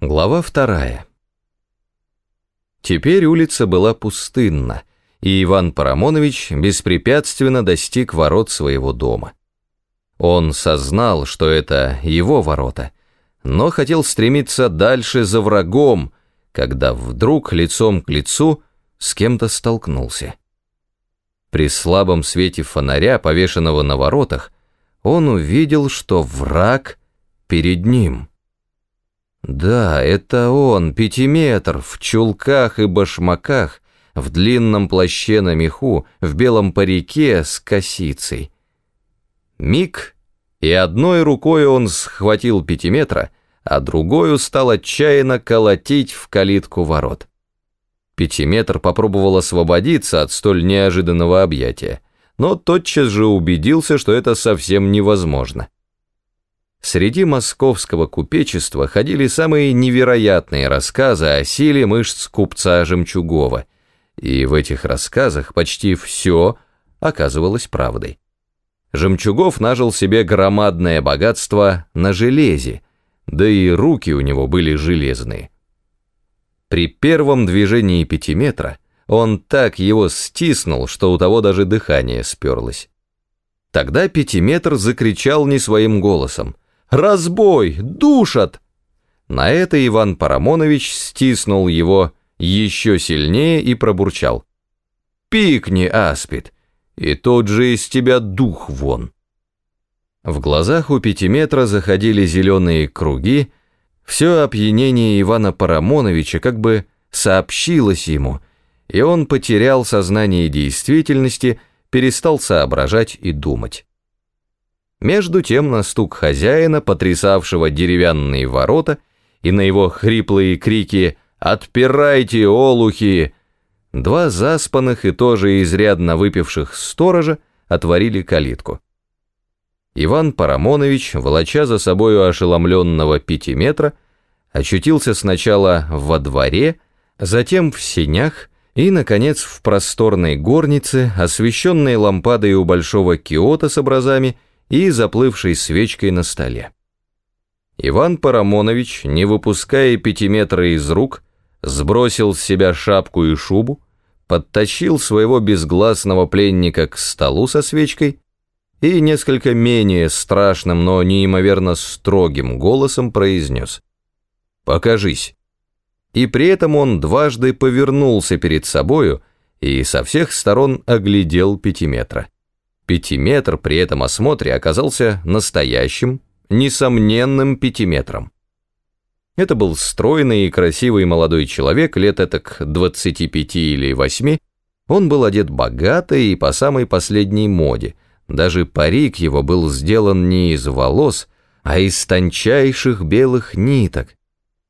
Глава вторая. Теперь улица была пустынна, и Иван Парамонович беспрепятственно достиг ворот своего дома. Он сознал, что это его ворота, но хотел стремиться дальше за врагом, когда вдруг лицом к лицу с кем-то столкнулся. При слабом свете фонаря, повешенного на воротах, он увидел, что враг перед ним. Да, это он, пятиметр, в чулках и башмаках, в длинном плаще на меху, в белом парике с косицей. Миг, и одной рукой он схватил пятиметра, а другою стал отчаянно колотить в калитку ворот. Пятиметр попробовал освободиться от столь неожиданного объятия, но тотчас же убедился, что это совсем невозможно. Среди московского купечества ходили самые невероятные рассказы о силе мышц купца Жемчугова, и в этих рассказах почти все оказывалось правдой. Жемчугов нажил себе громадное богатство на железе, да и руки у него были железные. При первом движении пятиметра он так его стиснул, что у того даже дыхание сперлось. Тогда пятиметр закричал не своим голосом — Разбой! Душат!» На это Иван Парамонович стиснул его еще сильнее и пробурчал. «Пикни, аспид, и тот же из тебя дух вон». В глазах у пятиметра заходили зеленые круги, все опьянение Ивана Парамоновича как бы сообщилось ему, и он потерял сознание действительности, перестал соображать и думать. Между тем на стук хозяина, потрясавшего деревянные ворота, и на его хриплые крики «Отпирайте, олухи!» два заспанных и тоже изрядно выпивших сторожа отворили калитку. Иван Парамонович, волоча за собою ошеломленного пятиметра, очутился сначала во дворе, затем в сенях и, наконец, в просторной горнице, освещенной лампадой у большого киота с образами и заплывшей свечкой на столе. Иван Парамонович, не выпуская пятиметра из рук, сбросил с себя шапку и шубу, подтащил своего безгласного пленника к столу со свечкой и несколько менее страшным, но неимоверно строгим голосом произнес «Покажись». И при этом он дважды повернулся перед собою и со всех сторон оглядел пятиметра. Пятиметр при этом осмотре оказался настоящим, несомненным пятиметром. Это был стройный и красивый молодой человек, лет этак 25 или 8. Он был одет богато и по самой последней моде. Даже парик его был сделан не из волос, а из тончайших белых ниток,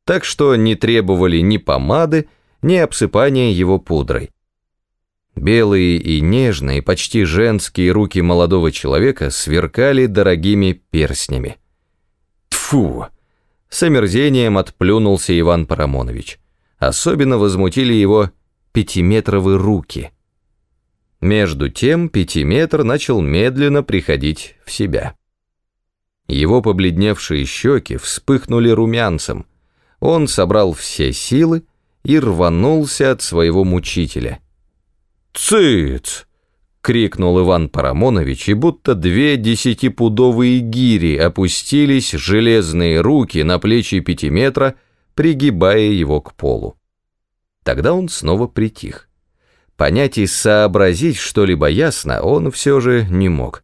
так что не требовали ни помады, ни обсыпания его пудрой. Белые и нежные, почти женские руки молодого человека сверкали дорогими перстнями. Тфу! С омерзением отплюнулся Иван Парамонович. Особенно возмутили его пятиметровые руки. Между тем пятиметр начал медленно приходить в себя. Его побледневшие щеки вспыхнули румянцем. Он собрал все силы и рванулся от своего мучителя — «Цыц!» — крикнул Иван Парамонович, и будто две десятипудовые гири опустились железные руки на плечи пятиметра, пригибая его к полу. Тогда он снова притих. Понять и сообразить что-либо ясно он все же не мог.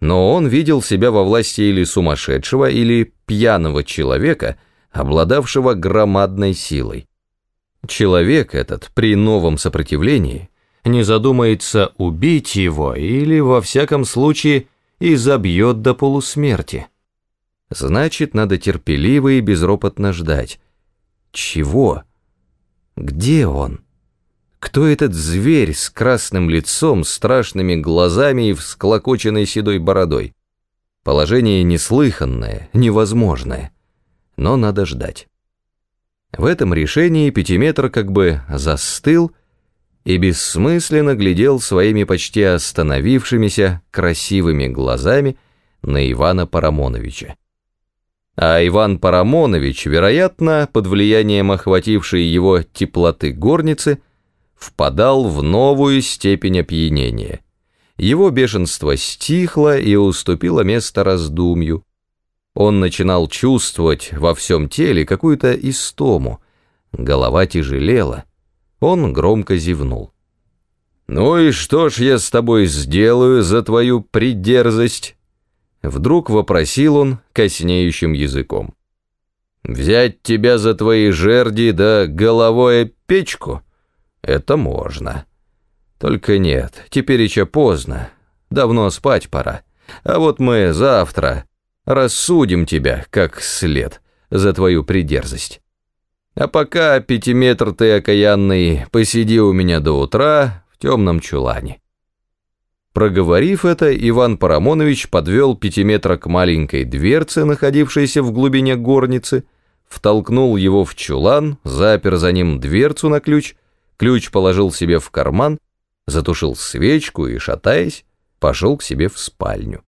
Но он видел себя во власти или сумасшедшего, или пьяного человека, обладавшего громадной силой. Человек этот при новом сопротивлении не задумается убить его или, во всяком случае, изобьет до полусмерти. Значит, надо терпеливо и безропотно ждать. Чего? Где он? Кто этот зверь с красным лицом, страшными глазами и всклокоченной седой бородой? Положение неслыханное, невозможное. Но надо ждать. В этом решении пятиметр как бы застыл, и бессмысленно глядел своими почти остановившимися красивыми глазами на Ивана Парамоновича. А Иван Парамонович, вероятно, под влиянием охватившей его теплоты горницы, впадал в новую степень опьянения. Его бешенство стихло и уступило место раздумью. Он начинал чувствовать во всем теле какую-то истому, голова тяжелела. Он громко зевнул. «Ну и что ж я с тобой сделаю за твою придерзость?» Вдруг вопросил он коснеющим языком. «Взять тебя за твои жерди да головое печку? Это можно. Только нет, теперь еще поздно, давно спать пора. А вот мы завтра рассудим тебя как след за твою придерзость. А пока, пятиметр ты окаянный, посиди у меня до утра в темном чулане». Проговорив это, Иван Парамонович подвел пятиметра к маленькой дверце, находившейся в глубине горницы, втолкнул его в чулан, запер за ним дверцу на ключ, ключ положил себе в карман, затушил свечку и, шатаясь, пошел к себе в спальню.